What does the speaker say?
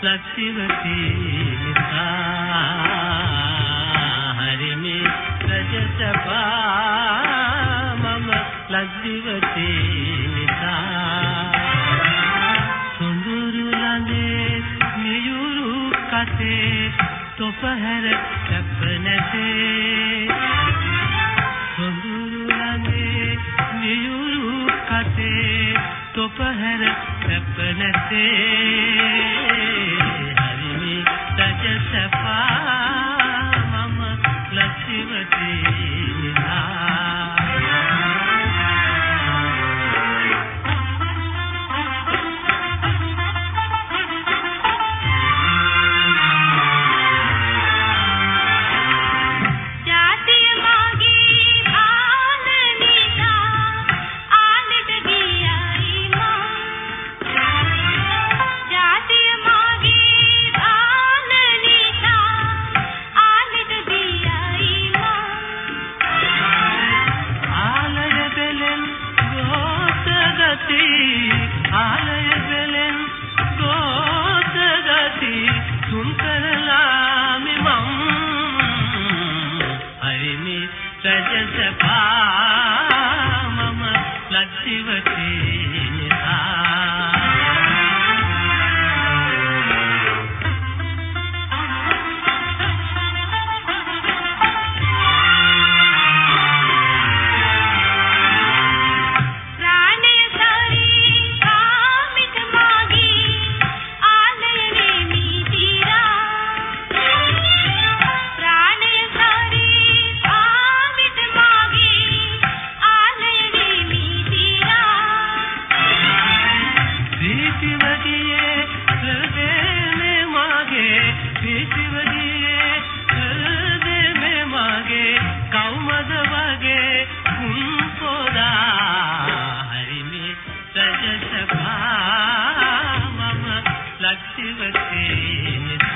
ලක්ෂිවතී නිසා. හරිමේ රජසපා මම ලක්ෂිවතී නිසා. සොඳුරු ළඟේ මියුරු කතේ තොපහැර කැප නැතේ සොඳුරු ළඟේ මියුරු කතේ තොපහැර කැප නැතේ හරිමි රජසපා මම ලක්ෂිවතී. ලක්ෂිවතී රජසභා මම ලක්ෂිවතී